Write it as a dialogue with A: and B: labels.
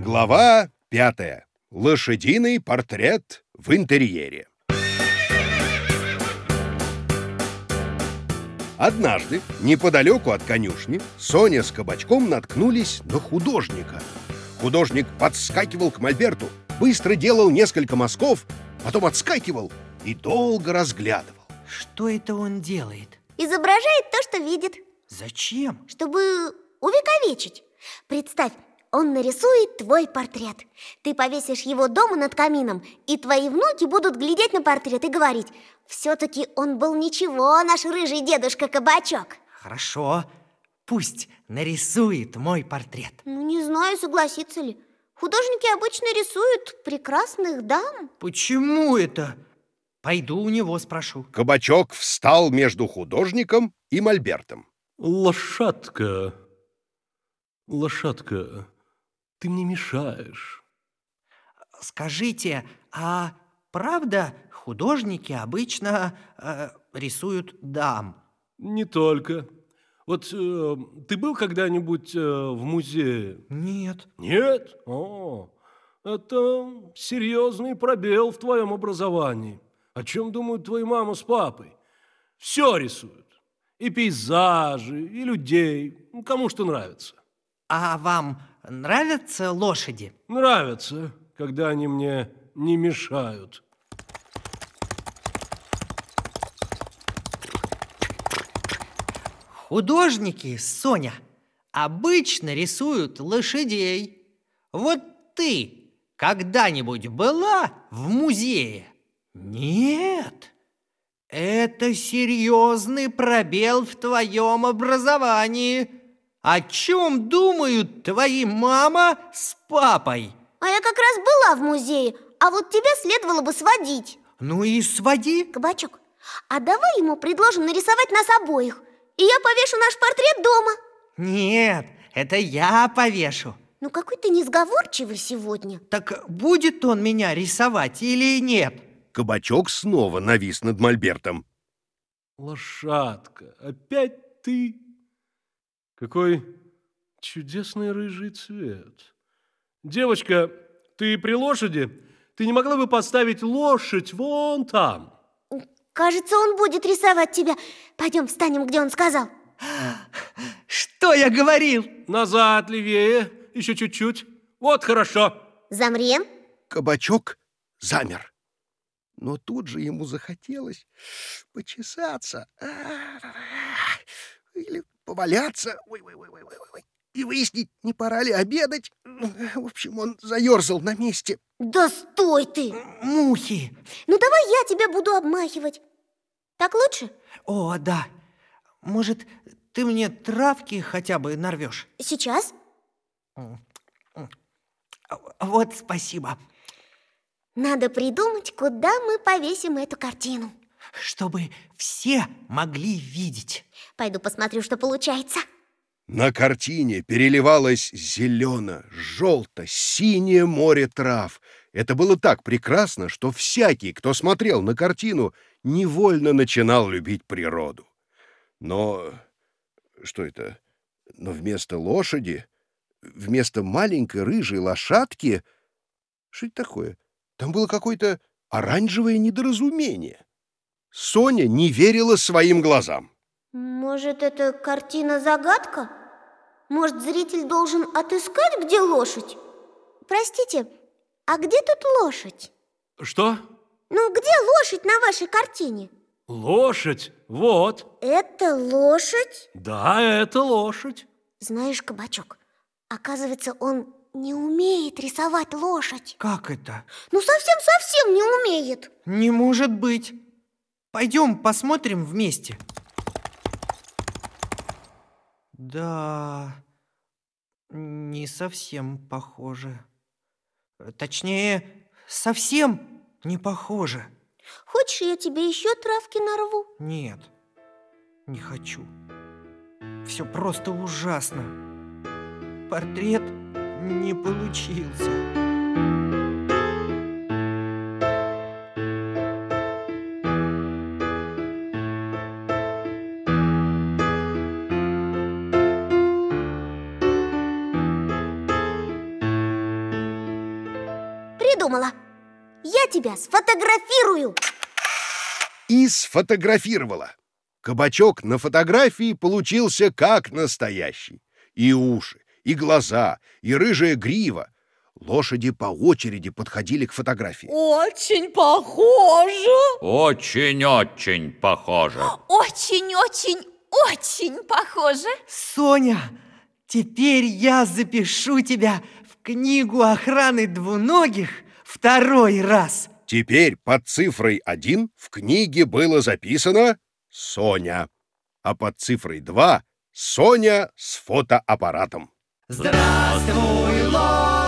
A: Глава пятая. Лошадиный портрет в интерьере. Однажды, неподалеку от конюшни, Соня с кабачком наткнулись на художника. Художник подскакивал к мольберту, быстро делал несколько мазков, потом отскакивал и долго разглядывал.
B: Что это он делает?
C: Изображает то, что видит,
B: Зачем?
C: чтобы увековечить. Представь, он нарисует твой портрет. Ты повесишь его дома над камином, и твои внуки будут глядеть на портрет и говорить, все-таки он был ничего, наш рыжий дедушка Кабачок.
B: Хорошо, пусть нарисует мой портрет.
C: Ну, не знаю, согласится ли. Художники обычно рисуют прекрасных дам.
B: Почему это? Пойду у него спрошу.
A: Кабачок встал между художником и мольбертом.
D: Лошадка, лошадка, ты мне мешаешь.
B: Скажите, а правда художники обычно э, рисуют дам?
D: Не только. Вот э, ты был когда-нибудь э, в музее?
B: Нет.
D: Нет? О, это серьезный пробел в твоем образовании. О чем думают твои мама с папой? Все рисуют. И пейзажи, и людей. Кому что нравится.
B: А вам нравятся лошади?
D: Нравится, когда они мне не мешают.
B: Художники, Соня, обычно рисуют лошадей. Вот ты когда-нибудь была в музее? Нет. Это серьезный пробел в твоем образовании. О чем думают твои мама с папой?
C: А я как раз была в музее, а вот тебя следовало бы сводить.
B: Ну и своди.
C: Кабачок, а давай ему предложим нарисовать нас обоих, и я повешу наш портрет дома.
B: Нет, это я повешу.
C: Ну какой ты несговорчивый сегодня.
B: Так будет он меня рисовать или нет?
A: Кабачок снова навис над мольбертом.
D: Лошадка, опять ты? Какой чудесный рыжий цвет. Девочка, ты при лошади? Ты не могла бы поставить лошадь вон там?
C: Кажется, он будет рисовать тебя. Пойдем встанем, где он сказал.
B: Что я говорил?
D: Назад, левее, еще чуть-чуть. Вот хорошо.
C: Замрем.
A: Кабачок замер. Но тут же ему захотелось почесаться или поваляться ой, ой, ой, ой, ой, ой, и выяснить, не пора ли обедать. В общем, он заерзал на месте.
C: Да стой ты!
B: Мухи.
C: Ну давай я тебя буду обмахивать. Так лучше?
B: О, да. Может, ты мне травки хотя бы нарвешь?
C: Сейчас?
B: Вот спасибо.
C: Надо придумать, куда мы повесим эту картину.
B: Чтобы все могли видеть.
C: Пойду посмотрю, что получается.
A: На картине переливалось зелено, желто, синее море трав. Это было так прекрасно, что всякий, кто смотрел на картину, невольно начинал любить природу. Но что это? Но вместо лошади, вместо маленькой рыжей лошадки, что это такое? Там было какое-то оранжевое недоразумение. Соня не верила своим глазам.
C: Может, это картина-загадка? Может, зритель должен отыскать, где лошадь? Простите, а где тут лошадь?
D: Что?
C: Ну, где лошадь на вашей картине?
D: Лошадь, вот.
C: Это лошадь?
D: Да, это лошадь.
C: Знаешь, кабачок, оказывается, он не умеет рисовать лошадь.
B: Как это?
C: Ну, совсем-совсем не умеет.
B: Не может быть. Пойдем посмотрим вместе. Да, не совсем похоже. Точнее, совсем не похоже.
C: Хочешь, я тебе еще травки нарву?
B: Нет, не хочу. Все просто ужасно. Портрет не получился.
C: Придумала. Я тебя сфотографирую.
A: И сфотографировала. Кабачок на фотографии получился как настоящий. И уши, и глаза, и рыжая грива. Лошади по очереди подходили к фотографии.
E: Очень похоже.
F: Очень-очень похоже.
E: Очень-очень-очень похоже.
B: Соня, теперь я запишу тебя в книгу охраны двуногих второй раз.
A: Теперь под цифрой 1 в книге было записано «Соня», а под цифрой 2 «Соня с фотоаппаратом».
B: Здравствуй, Лола!